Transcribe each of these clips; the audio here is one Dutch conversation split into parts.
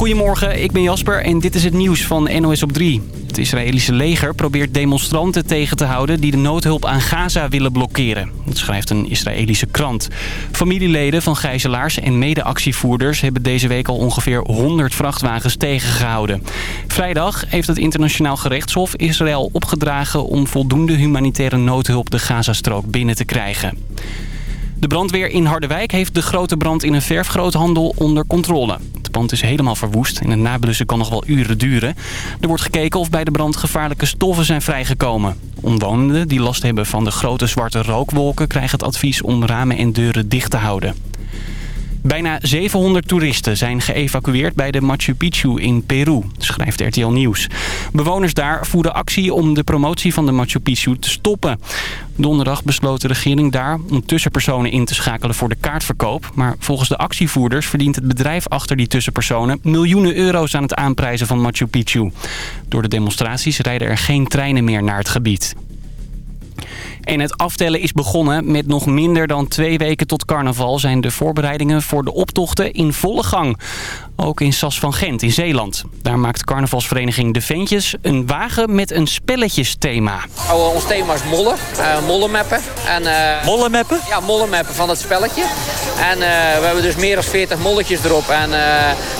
Goedemorgen, ik ben Jasper en dit is het nieuws van NOS op 3. Het Israëlische leger probeert demonstranten tegen te houden... die de noodhulp aan Gaza willen blokkeren. Dat schrijft een Israëlische krant. Familieleden van gijzelaars en medeactievoerders... hebben deze week al ongeveer 100 vrachtwagens tegengehouden. Vrijdag heeft het internationaal gerechtshof Israël opgedragen... om voldoende humanitaire noodhulp de Gazastrook binnen te krijgen. De brandweer in Harderwijk heeft de grote brand in een verfgroothandel onder controle. Het pand is helemaal verwoest en het nablussen kan nog wel uren duren. Er wordt gekeken of bij de brand gevaarlijke stoffen zijn vrijgekomen. Omwonenden die last hebben van de grote zwarte rookwolken... krijgen het advies om ramen en deuren dicht te houden. Bijna 700 toeristen zijn geëvacueerd bij de Machu Picchu in Peru, schrijft RTL Nieuws. Bewoners daar voeren actie om de promotie van de Machu Picchu te stoppen. Donderdag besloot de regering daar om tussenpersonen in te schakelen voor de kaartverkoop. Maar volgens de actievoerders verdient het bedrijf achter die tussenpersonen miljoenen euro's aan het aanprijzen van Machu Picchu. Door de demonstraties rijden er geen treinen meer naar het gebied. En het aftellen is begonnen. Met nog minder dan twee weken tot carnaval zijn de voorbereidingen voor de optochten in volle gang. Ook in Sas van Gent in Zeeland. Daar maakt carnavalsvereniging De Ventjes een wagen met een spelletjesthema. Oh, ons thema is mollen, uh, mollenmappen. En, uh, mollenmappen? Ja, mollenmappen van het spelletje. En uh, we hebben dus meer dan 40 molletjes erop. En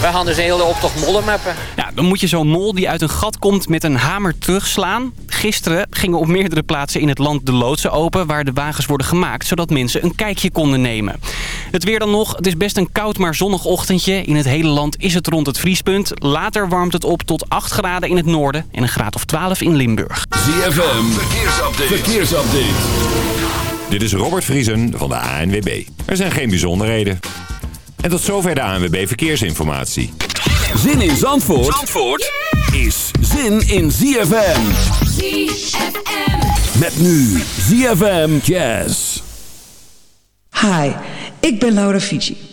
we gaan dus een hele optocht mollenmappen. Ja, dan moet je zo'n mol die uit een gat komt met een hamer terugslaan. Gisteren gingen op meerdere plaatsen in het land de loodsen open... waar de wagens worden gemaakt, zodat mensen een kijkje konden nemen. Het weer dan nog. Het is best een koud maar zonnig ochtendje. In het hele land is het rond het vriespunt. Later warmt het op tot 8 graden in het noorden en een graad of 12 in Limburg. ZFM, verkeersupdate. verkeersupdate. Dit is Robert Vriesen van de ANWB. Er zijn geen bijzonderheden. En tot zover de ANWB Verkeersinformatie. Zin in Zandvoort, Zandvoort is zin in ZFM. ZFM. Met nu ZFM Jazz. Hi, ik ben Laura Fiji.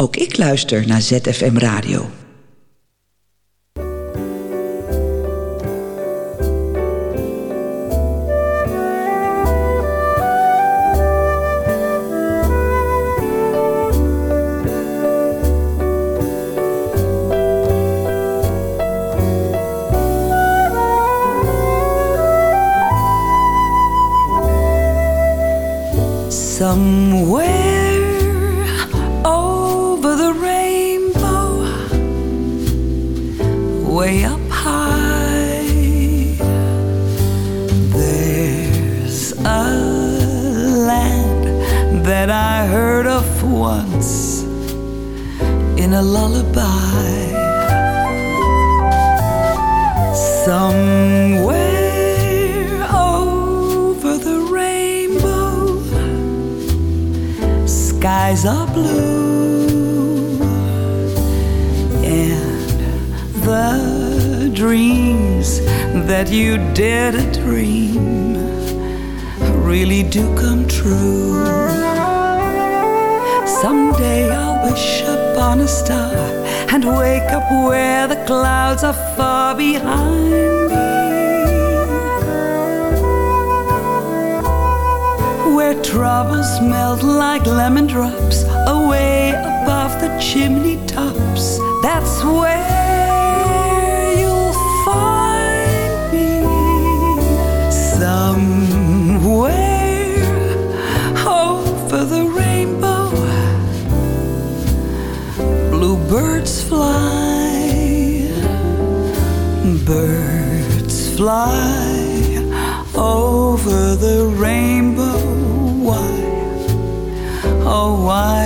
Ook ik luister naar ZFM Radio. That's where you'll find me somewhere over the rainbow. Bluebirds fly, birds fly over the rainbow. Why? Oh, why?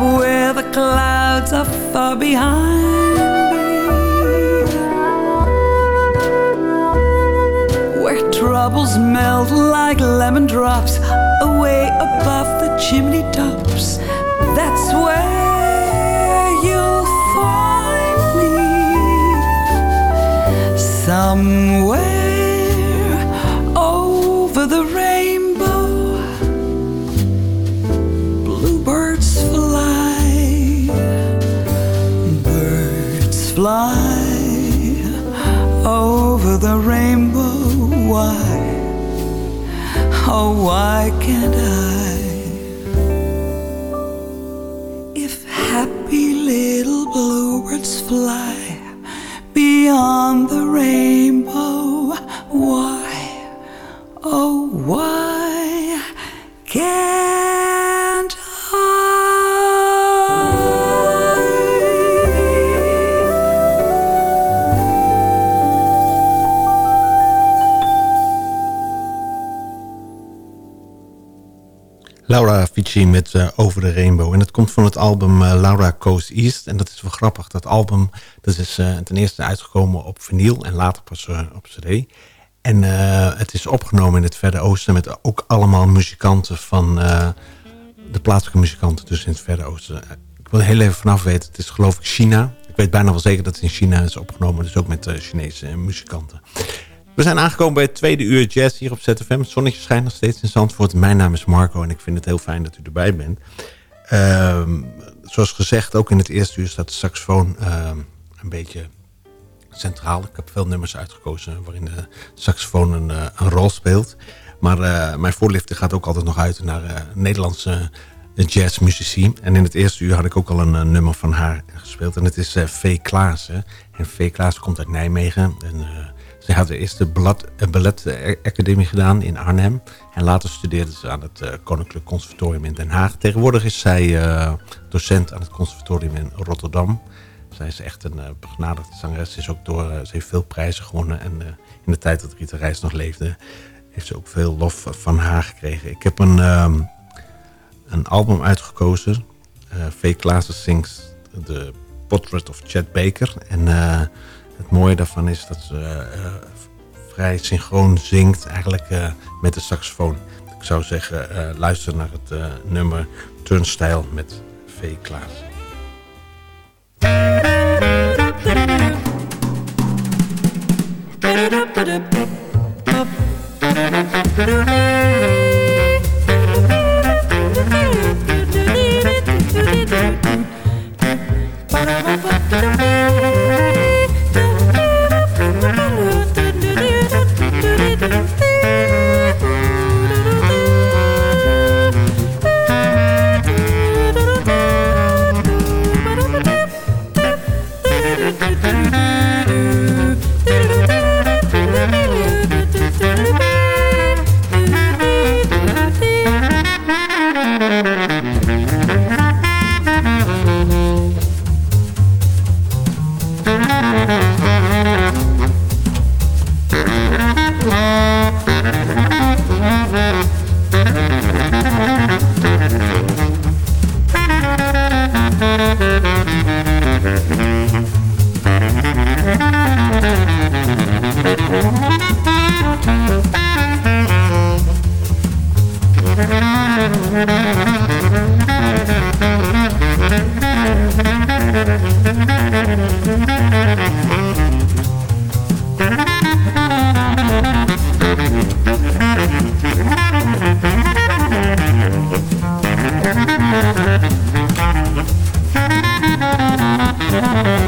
Where the clouds are far behind me. Where troubles melt like lemon drops away above the chimney tops. That's where you'll find me. Somewhere over the fly over the rainbow. Why, oh, why can't I? If happy little bluebirds fly beyond the rainbow, why, oh, why Met eh, Over de Rainbow. En dat komt van het album eh, Laura Coast East. En dat is wel grappig. Dat album dat is eh, ten eerste uitgekomen op vinyl en later pas op cd. En het is opgenomen in het Verre Oosten met ook allemaal muzikanten van de plaatselijke muzikanten dus in het Verre Oosten. Ik wil heel even vanaf weten, het is geloof ik China. Ik weet bijna wel zeker dat het in China is opgenomen, dus ook met Chinese muzikanten. We zijn aangekomen bij het tweede uur jazz hier op ZFM. Het zonnetje schijnt nog steeds in Zandvoort. Mijn naam is Marco en ik vind het heel fijn dat u erbij bent. Ehm, zoals gezegd, ook in het eerste uur staat de saxofoon ehm, een beetje centraal. Ik heb veel nummers uitgekozen waarin de saxofoon een, eh, een rol speelt. Maar uh, mijn voorlichting gaat ook altijd nog uit naar uh, Nederlandse jazzmuzici. En in het eerste uur had ik ook al een nummer van haar gespeeld. En het is V. Klaassen. En V. Klaassen komt uit Nijmegen. En ze had eerst de balletacademie gedaan in Arnhem. En later studeerde ze aan het uh, Koninklijk Conservatorium in Den Haag. Tegenwoordig is zij uh, docent aan het conservatorium in Rotterdam. Zij is echt een uh, begenadigde zangeres. Ze, is ook door, ze heeft veel prijzen gewonnen. En in de tijd dat Rita Reis nog leefde... heeft ze ook veel lof van haar gekregen. Ik heb een, um, een album uitgekozen. V. Klaassen sings The Portrait of Chet Baker. En het mooie daarvan is dat ze eh, eh, vrij synchroon zingt eigenlijk eh, met de saxofoon. Ik zou zeggen, luister naar het nummer Turnstile met V. Klaas. Mm-hmm.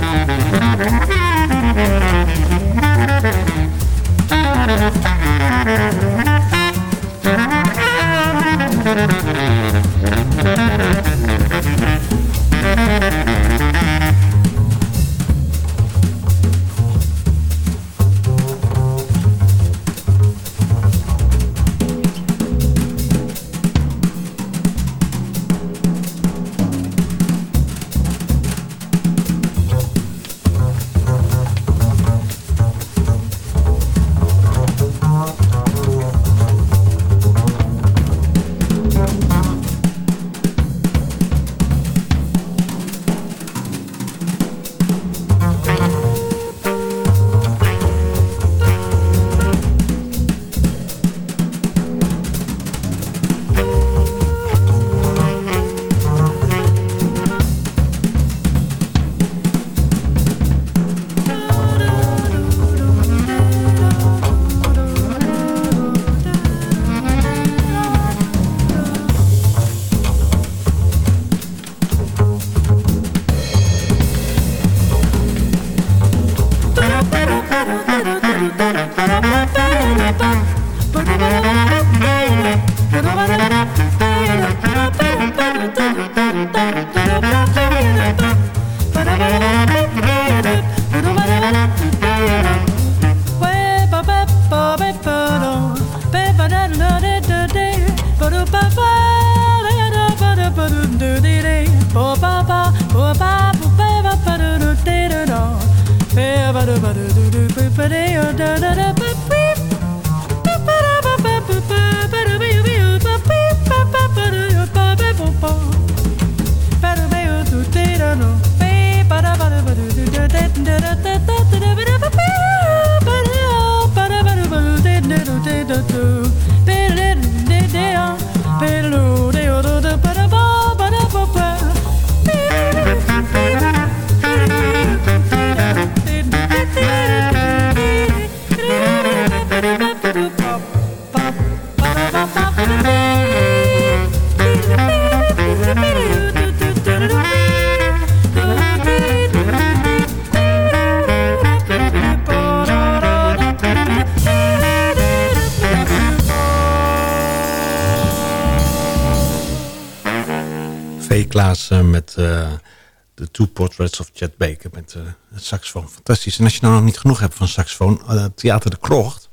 De Two Portraits of Chet Baker met uh, het saxofoon. Fantastisch. En als je nou nog niet genoeg hebt van saxofoon, uh, Theater de Krocht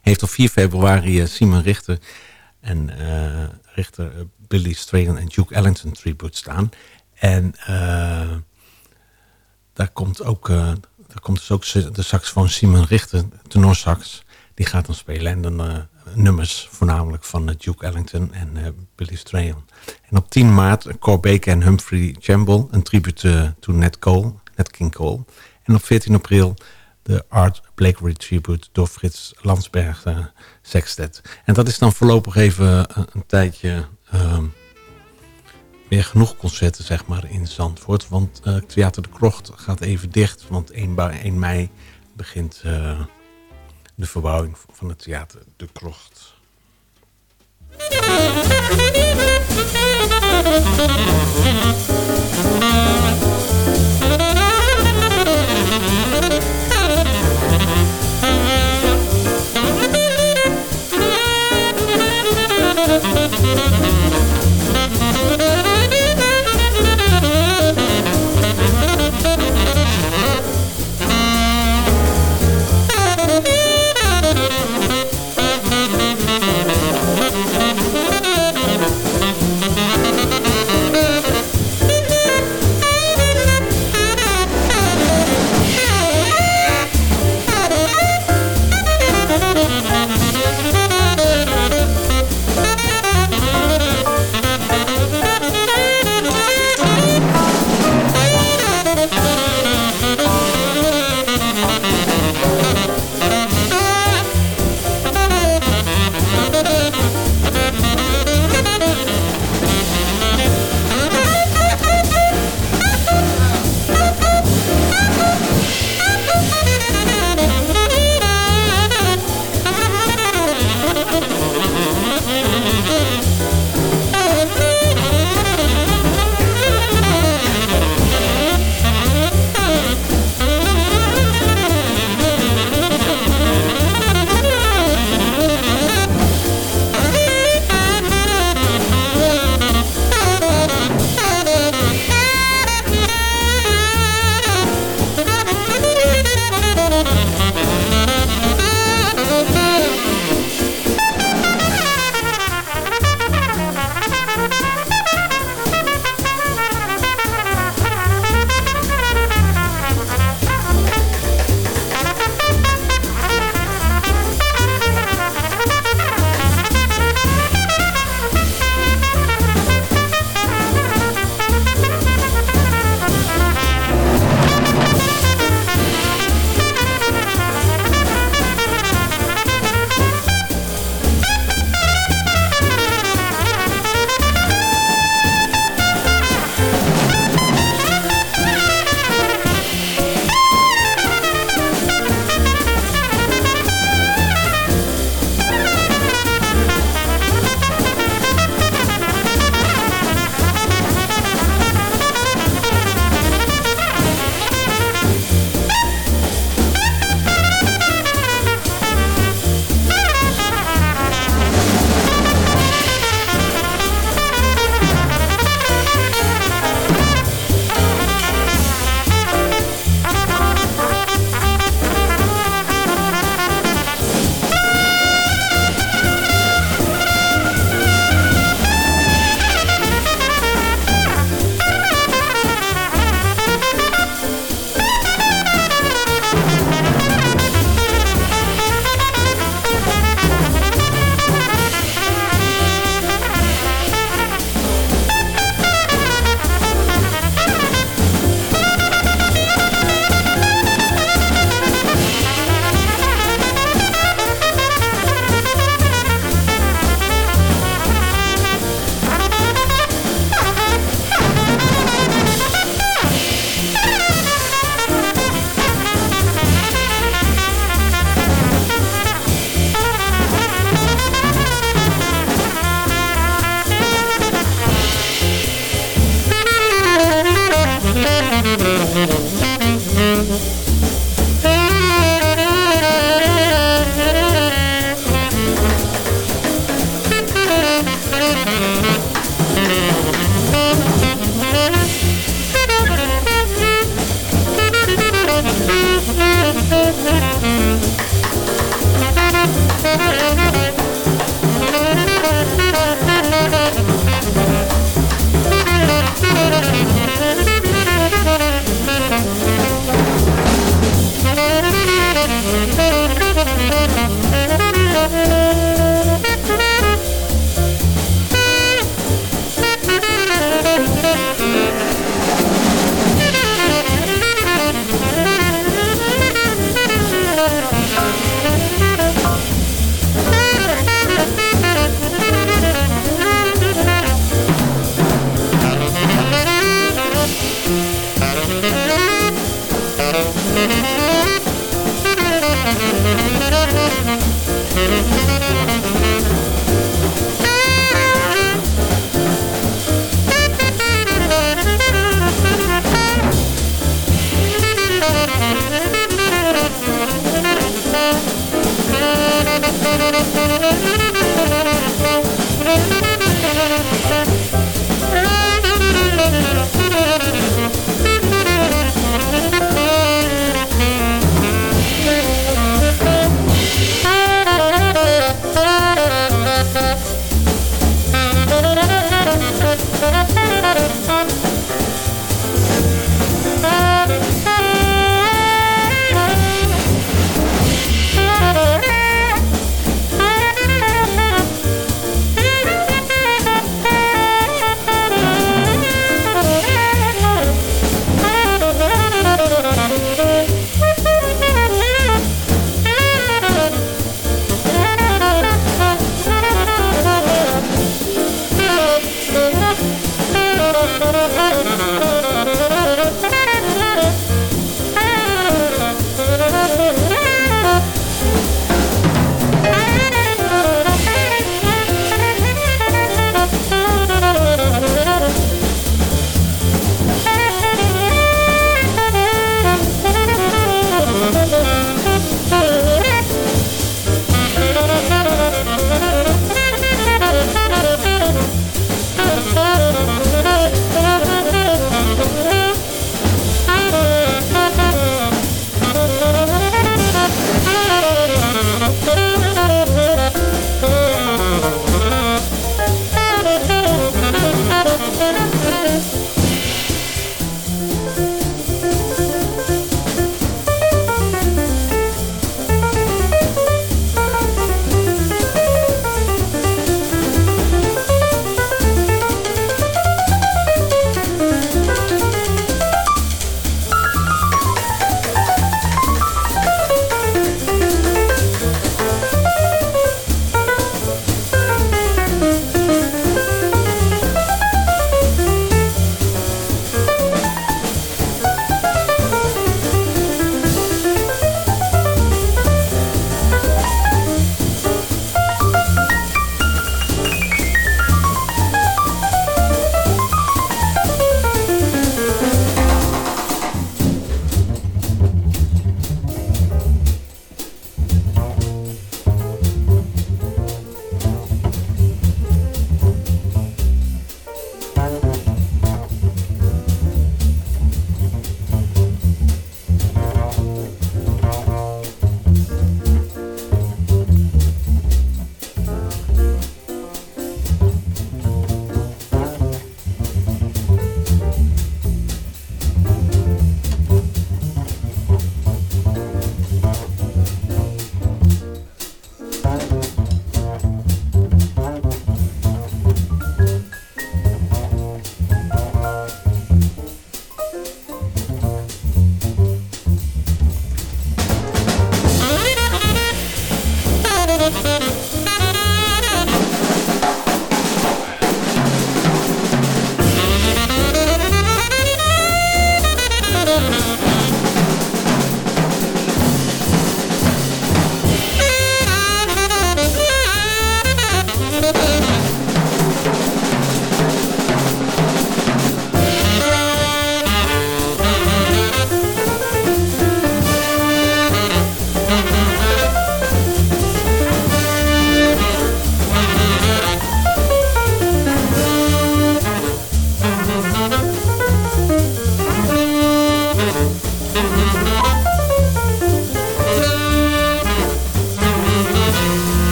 heeft op 4 februari Simon Richter en Richter Billy Strahan en Duke Ellington tribute staan. En daar komt ook, daar komt dus ook de saxofoon Simon Richter, tenorsax, die gaat dan spelen. En dan nummers voornamelijk van Duke Ellington en Billy Strahan. En op 10 maart Cor Baker en Humphrey Chamble, een tribute to Nat Cole, Nat King Cole. En op 14 april de Art Blakely tribute door Frits Landsberg Sextet. En dat is dan voorlopig even een, tijdje uh, weer genoeg concerten zeg maar in Zandvoort. Want Theater de Krocht gaat even dicht, want 1, 1 mei begint de verbouwing van het theater De Krocht.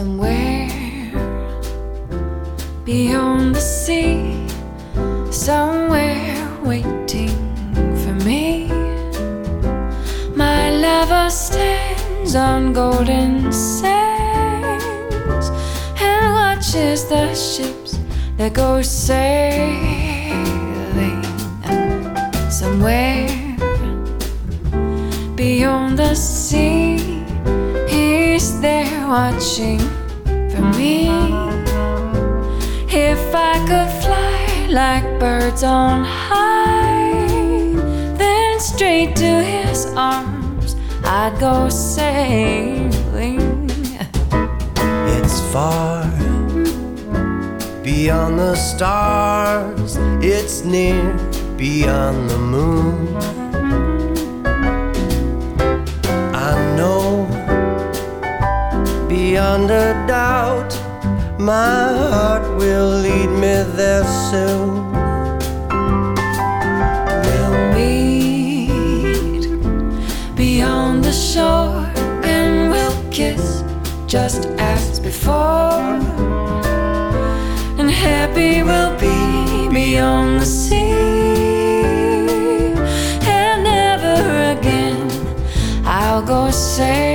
Somewhere beyond the sea, somewhere waiting for me. My lover stands on golden sands and watches the ships that go sailing watching for me. If I could fly like birds on high, then straight to his arms I'd go sailing. It's far beyond the stars, it's near beyond the moon. My heart will lead me there soon. We'll meet beyond the shore and we'll kiss just as before. And happy we'll be beyond the sea. And never again I'll go sailing.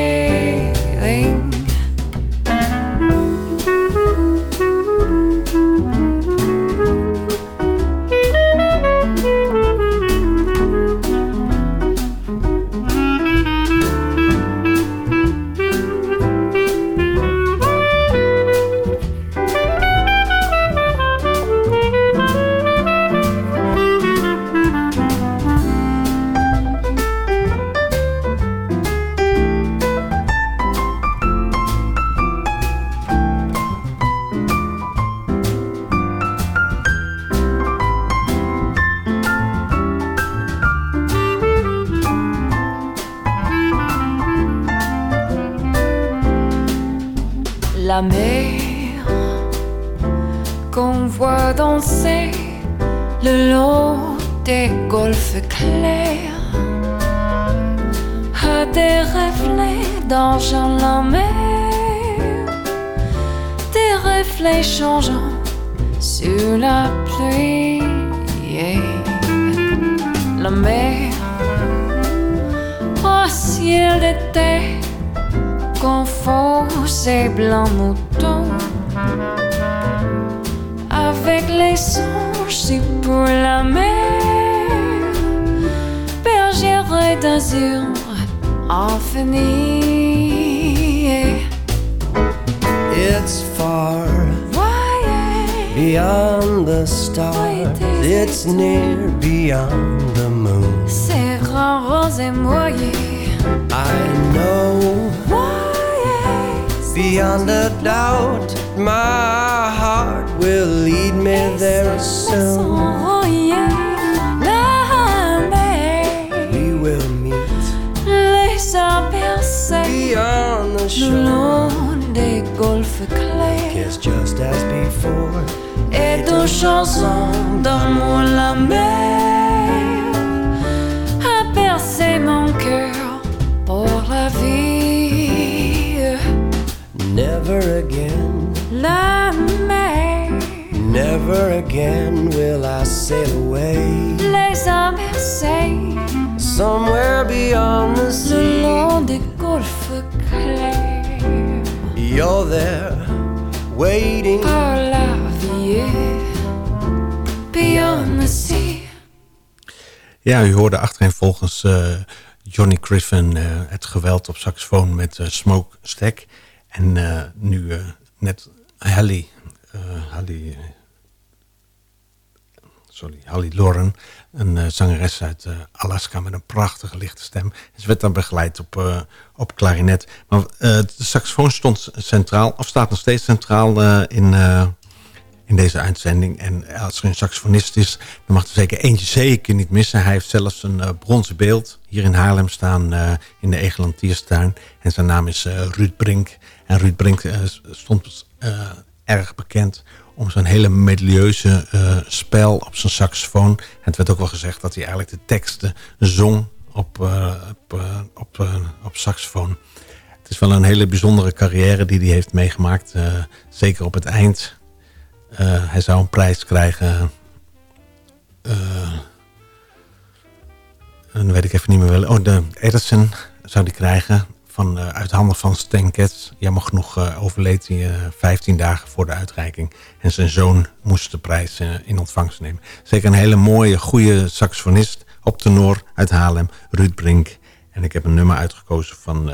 Cœur pour la vie. Never again, La mer, never again will I sail away les bercés somewhere beyond the le sea. long des golfes clairs You're there waiting. par la vie. Beyond the sea. Ja, u hoorde achtereenvolgens eh Johnny Griffin eh, het geweld op saxofoon met eh, Smoke Stack. En eh, nu net Hallie, Hallie, sorry, Hallie Lauren, een zangeres uit Alaska met een prachtige lichte stem. Ze werd dan begeleid op, eh, op klarinet. Maar de saxofoon stond centraal, of staat nog steeds centraal in, in deze uitzending. En als er een saxofonist is, dan mag er zeker eentje zeker niet missen. Hij heeft zelfs een eh, bronzen beeld hier in Haarlem staan eh, in de Egelantierstuin. En zijn naam is eh, Ruud Brink. En Ruud Brink stond erg bekend om zijn hele melodieuze spel op zijn saxofoon. Het werd ook wel gezegd dat hij eigenlijk de teksten zong op, op, op, op saxofoon. Het is wel een hele bijzondere carrière die hij heeft meegemaakt. zeker op het eind. Eh, hij zou een prijs krijgen. eh, dan weet ik even niet meer wel. Oh, de Edison zou die krijgen. Van, eh, uit handen van Stan Getz. Jammer genoeg overleed hij eh, 15 dagen voor de uitreiking. En zijn zoon moest de prijs in ontvangst nemen. Zeker een hele mooie, goede saxofonist op tenor uit Haarlem. Ruud Brink. En ik heb een nummer uitgekozen van,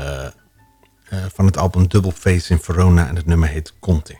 van het album Double Face in Verona. En het nummer heet Conte.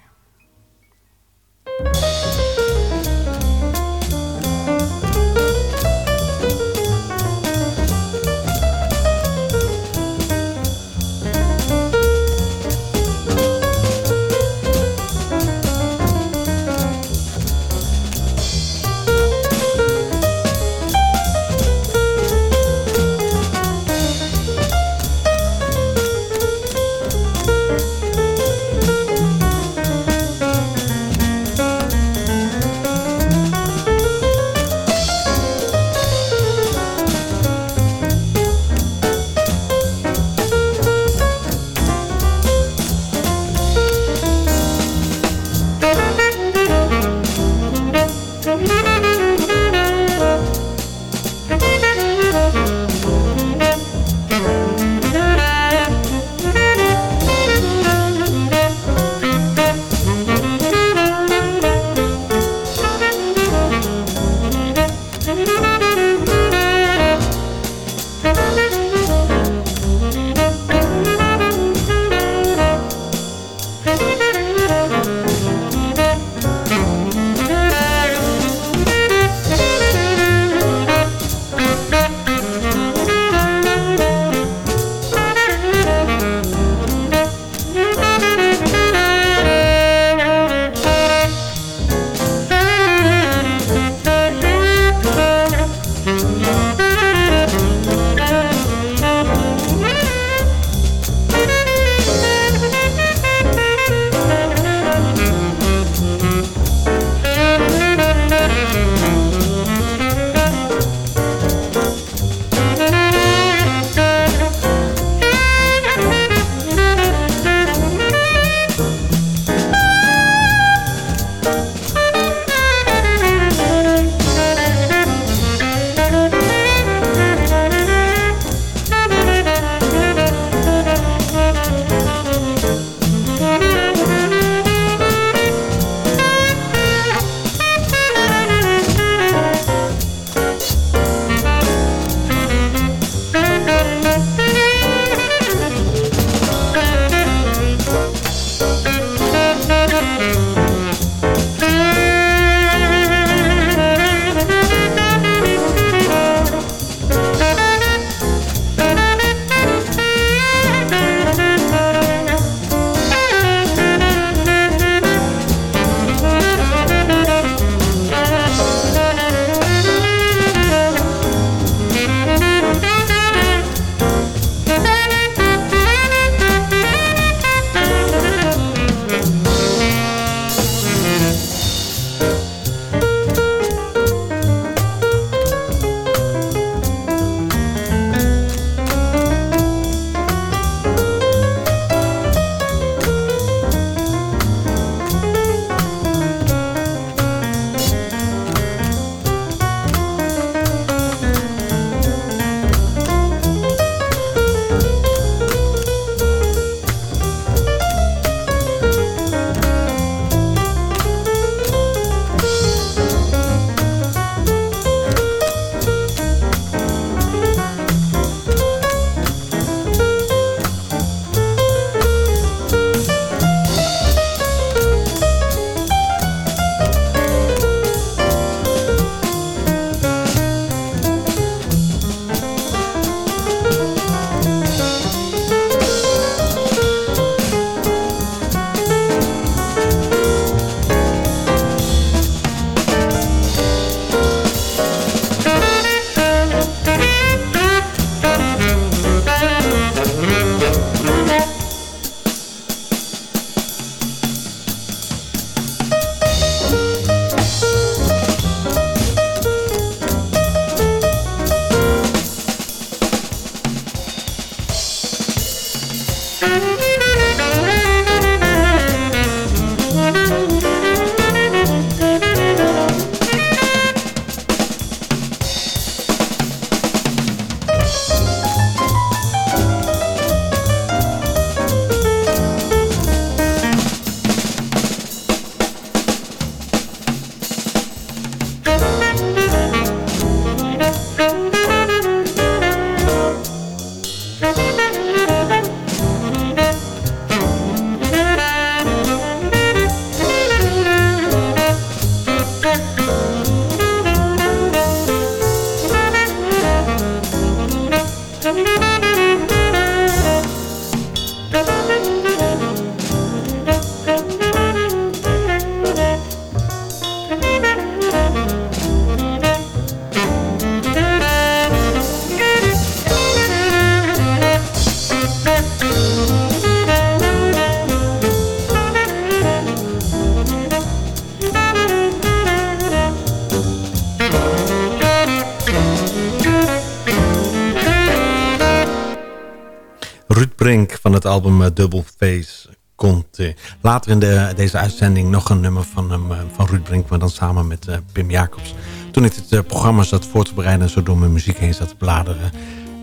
Ruud Brink van het album eh, Double Face komt later in de, deze uitzending nog een nummer van, hem, eh, van Ruud Brink, maar dan samen met eh, Pim Jacobs. Toen ik eh, programma zat voor te bereiden en zo door mijn muziek heen zat te bladeren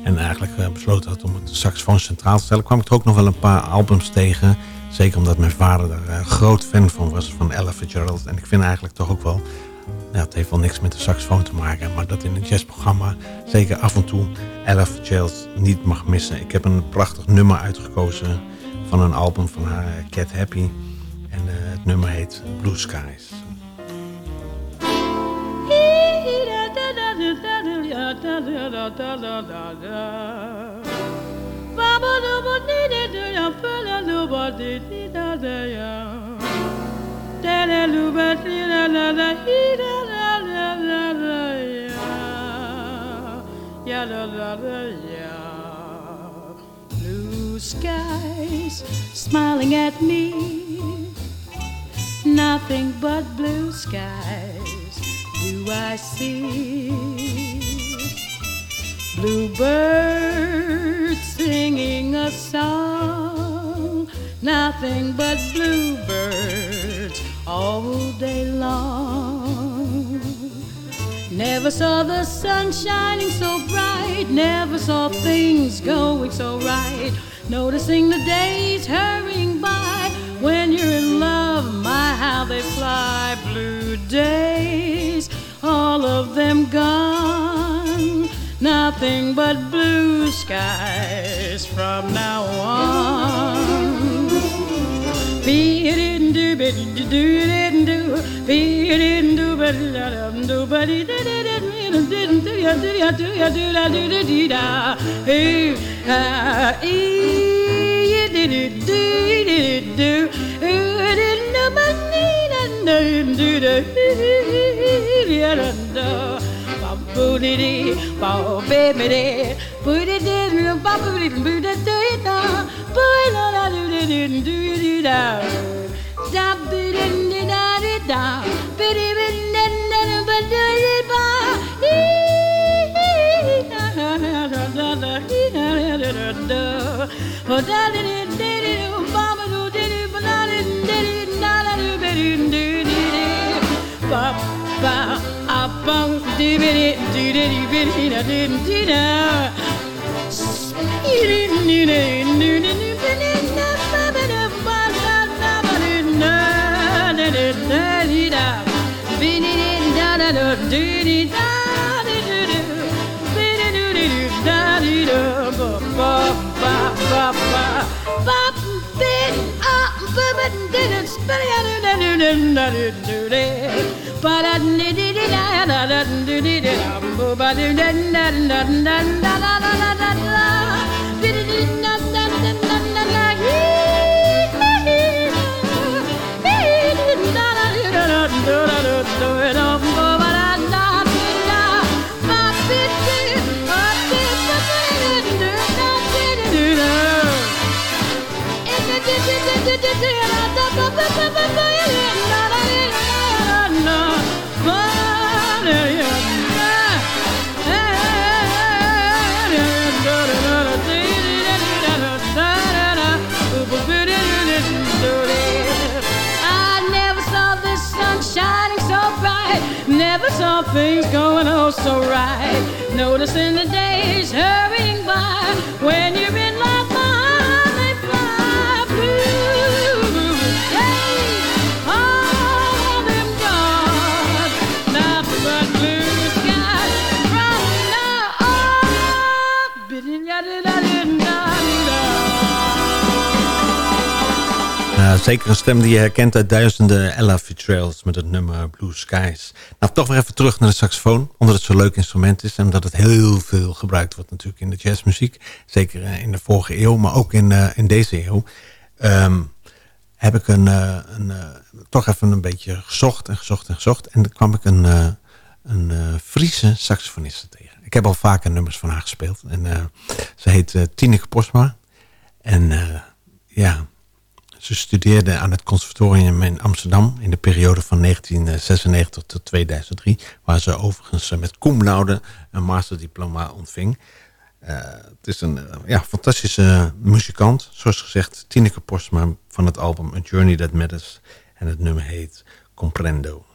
en eigenlijk besloten had om het saxofoon centraal te stellen, kwam ik er ook nog wel een paar albums tegen. Zeker omdat mijn vader er eh, groot fan van was, van Ella Fitzgerald. En ik vind eigenlijk toch ook wel ja, het heeft wel niks met de saxofoon te maken, maar dat in een jazzprogramma zeker af en toe Ella Fitzgerald niet mag missen. Ik heb een prachtig nummer uitgekozen van een album van haar, eh, Cat Happy. En eh, het nummer heet Blue Skies. Blue skies smiling at me, nothing but blue skies do I see. Bluebirds singing a song, nothing but bluebirds all day long. Never saw the sun shining so bright, never saw things going so right. Noticing the days hurrying by, when you're in love, my how they fly. Blue days, all of them gone. Nothing but blue skies from now on. Be in do, but do it do, be in do, but do, but it didn't do ya do ya do ya do ya do da dee da. Hey, ah, ee, did it do, did it do, ooh, didn't I know you do da, ya da da. Boo dee dee, bow baby dee, boo dee dee, bow boo dee, boo dee dee da, boo didn't do you do da da didn't da da da bitty bitty da da da da da da da da da da so right. Noticing the days hurrying Zeker een stem die je herkent uit duizenden Ella Fitzgeralds met het nummer Blue Skies. Nou, toch weer even terug naar de saxofoon, omdat het zo'n leuk instrument is en omdat het heel veel gebruikt wordt natuurlijk in de jazzmuziek. Zeker eh, in de vorige eeuw, maar ook in, eh, in deze eeuw. Ehm, heb ik een, eh, een, toch even een beetje gezocht en gezocht en gezocht. En dan kwam ik een, een Friese saxofoniste tegen. Ik heb al vaker nummers van haar gespeeld. En ze heet Tineke Posma. En ja, ze studeerde aan het conservatorium in Amsterdam in de periode van 1996 tot 2003, waar ze overigens eh, met cum laude een masterdiploma ontving. Eh, het is een eh, ja, fantastische muzikant. Zoals gezegd, Tineke Postma van het album A Journey That Matters. En het nummer heet Comprendo.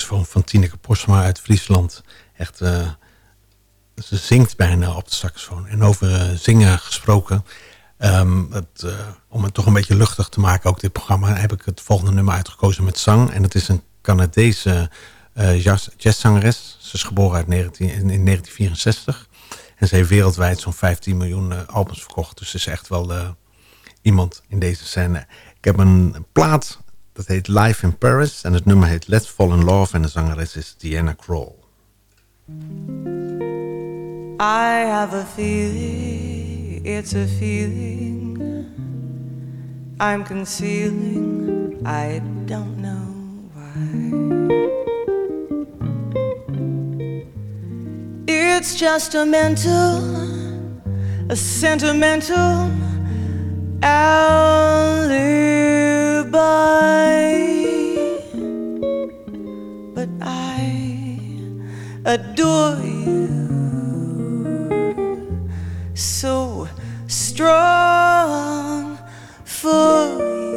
Van Tineke Posma uit Friesland. Echt, eh, ze zingt bijna op de saxofoon. En over eh, zingen gesproken. ehm, het, eh, om het toch een beetje luchtig te maken, ook dit programma, heb ik het volgende nummer uitgekozen met zang. En het is een Canadese jazzzangeres. Ze is geboren uit 19, in, in 1964. En ze heeft wereldwijd zo'n 15 miljoen albums verkocht. Dus ze is echt wel iemand in deze scène. Ik heb een plaat, dat heet Live in Paris. En het nummer heet Let's Fall in Love. En de zangeres is Diana Krall. I have a feeling, it's a feeling I'm concealing, I don't know why. It's just a mental, a sentimental alibi. Adore you so strong for you.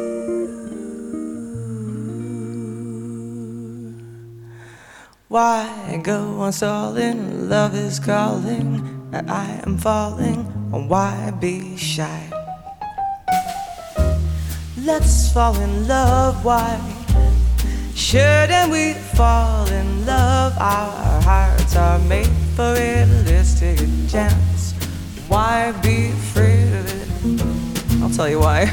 Why go on stalling? Love is calling, and I am falling. Why be shy? Let's fall in love. Why shouldn't we fall in love? Our hearts are made for a chance. Why be afraid of it? I'll tell you why.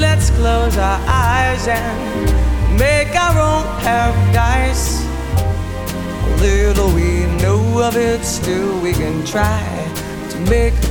Let's close our eyes and make our own paradise. Little we know of it, still we can try to make it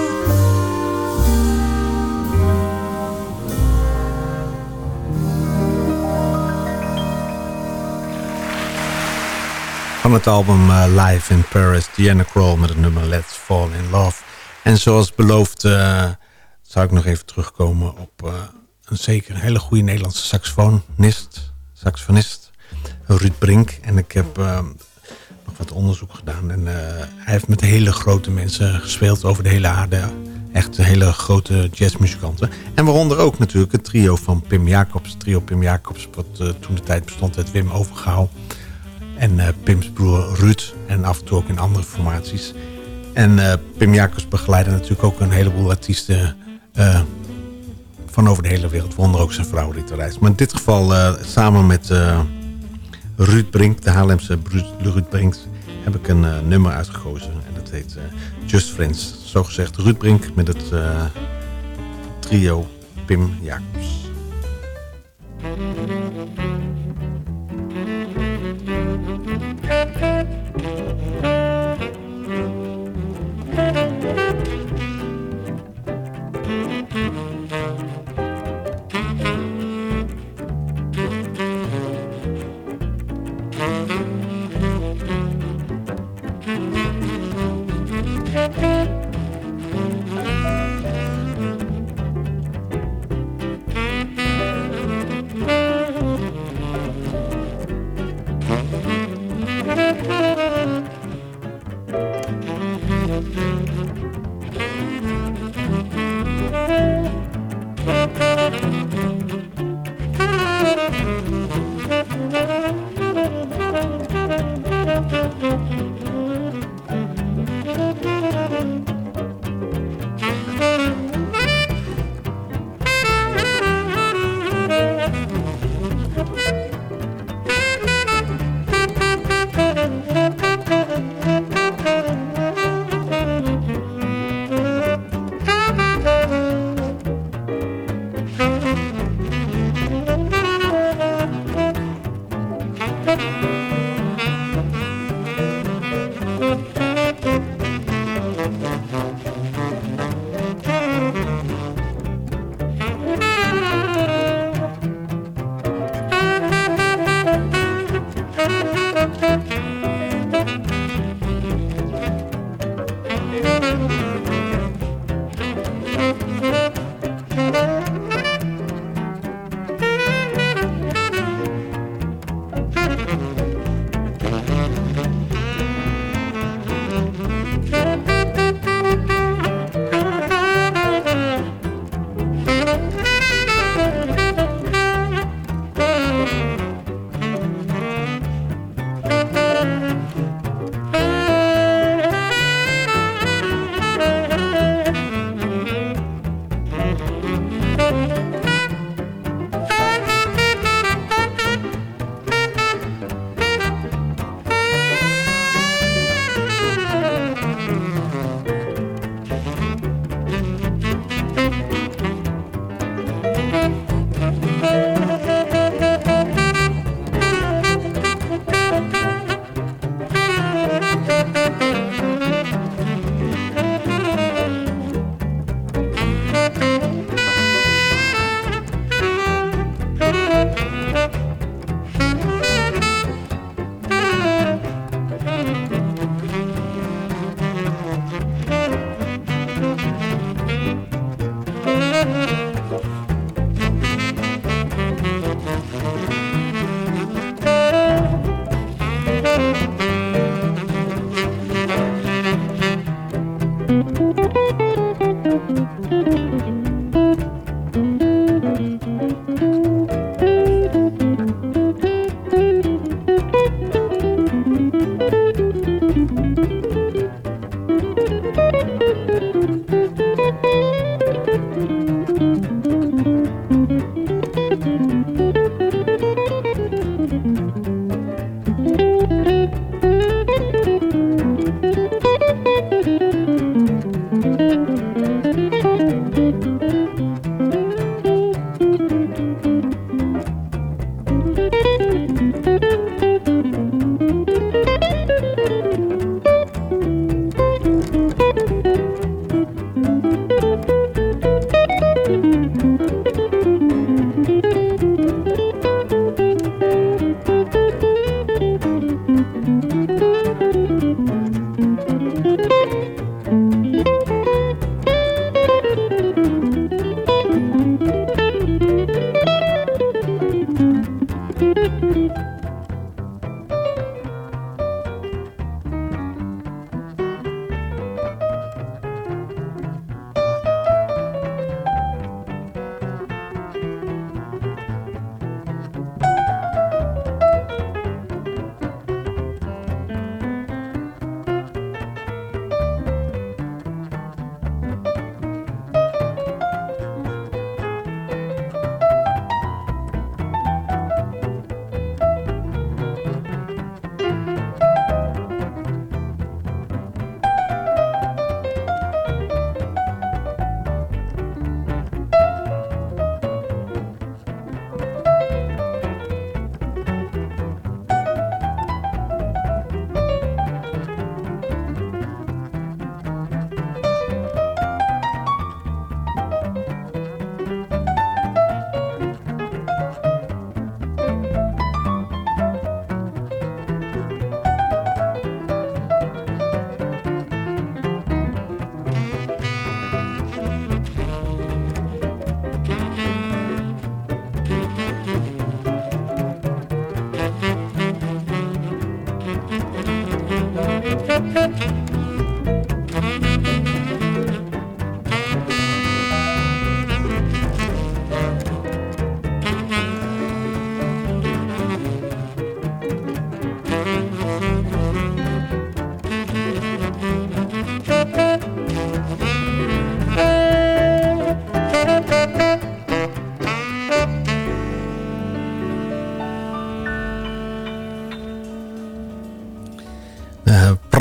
Van het album eh, Live in Paris, Diana Kroll met het nummer Let's Fall in Love. En zoals beloofd uh, zou ik nog even terugkomen op uh, een zeker hele goede Nederlandse saxofonist, saxofonist Ruud Brink. En ik heb nog wat onderzoek gedaan en hij heeft met hele grote mensen gespeeld over de hele aarde. Echt hele grote jazzmuzikanten. En waaronder ook natuurlijk het trio van Pim Jacobs. trio Pim Jacobs, wat toen de tijd bestond uit Wim Overgaal en uh, Pim's broer Ruud. En af en toe ook in andere formaties. En uh, Pim Jacobs begeleidde natuurlijk ook een heleboel artiesten uh, van over de hele wereld. Wonder ook zijn vrouw Rita Reis. Maar in dit geval samen met Ruud Brink, de Haarlemse Ruud Brink, heb ik een nummer uitgekozen. En dat heet Just Friends. Zo gezegd Ruud Brink met het trio Pim Jacobs.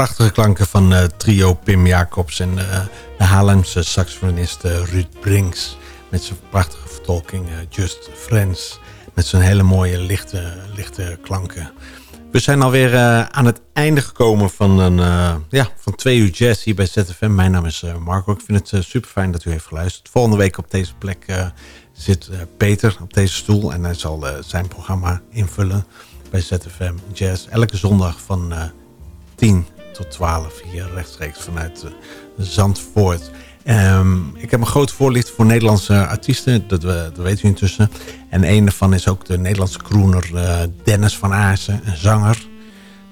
Prachtige klanken van uh, trio Pim Jacobs en uh, de Haarlemse saxofonist uh, Ruud Brinks. Met zijn prachtige vertolking Just Friends. Met zijn hele mooie lichte, lichte klanken. We zijn alweer aan het einde gekomen van, een, ja, van twee uur jazz hier bij ZFM. Mijn naam is Marco. Ik vind het super fijn dat u heeft geluisterd. Volgende week op deze plek zit Peter op deze stoel. En hij zal zijn programma invullen bij ZFM Jazz. Elke zondag van 10 tot 12 hier rechtstreeks vanuit uh, Zandvoort. Um, ik heb een grote voorlicht voor Nederlandse artiesten, dat, dat weet u intussen. En een daarvan is ook de Nederlandse crooner uh, Dennis van Aarsen, een zanger.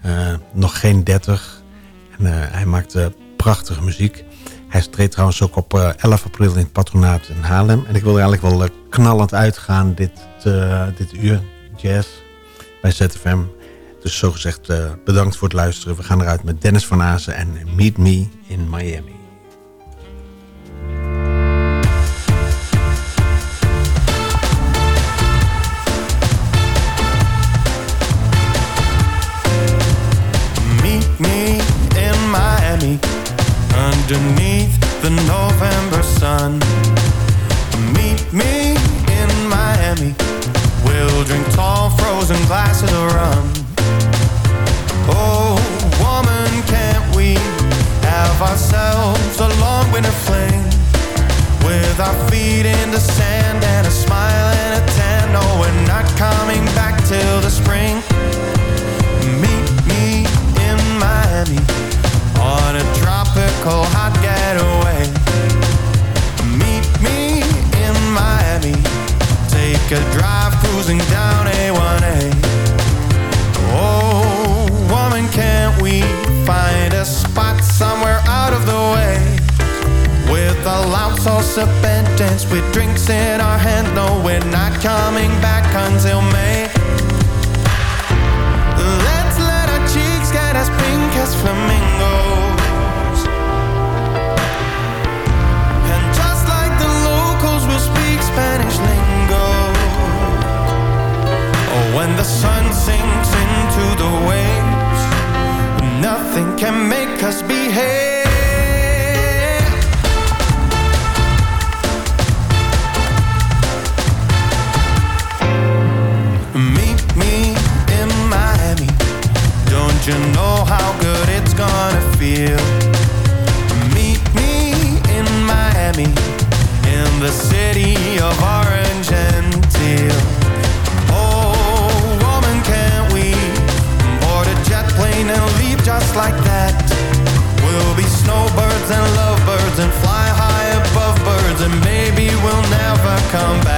Uh, nog geen 30. En hij maakt prachtige muziek. Hij treedt trouwens ook op 11 april in het patronaat in Haarlem. En ik wil er eigenlijk wel knallend uitgaan dit, dit uur jazz bij ZFM. Dus zogezegd uh, bedankt voor het luisteren. We gaan eruit met Dennis van Azen en Meet Me in Miami. Meet me in Miami Underneath the November sun Meet me in Miami We'll drink tall frozen glasses of rum Oh, woman, can't we have ourselves a long winter fling With our feet in the sand and a smile and a tan. No, we're not coming back till the spring. Meet me in Miami On a tropical hot salsa band dance with drinks in our hand No, we're not coming back until May. Let's let our cheeks get as pink as flamingos. And just like the locals we'll speak Spanish lingo. Oh, when the sun sinks into the waves Nothing can make us behave gonna feel. Meet me in Miami In the city of orange and teal. Oh, woman, can't we Board a jet plane and leave just like that? We'll be snowbirds and lovebirds and fly high above birds and maybe we'll never come back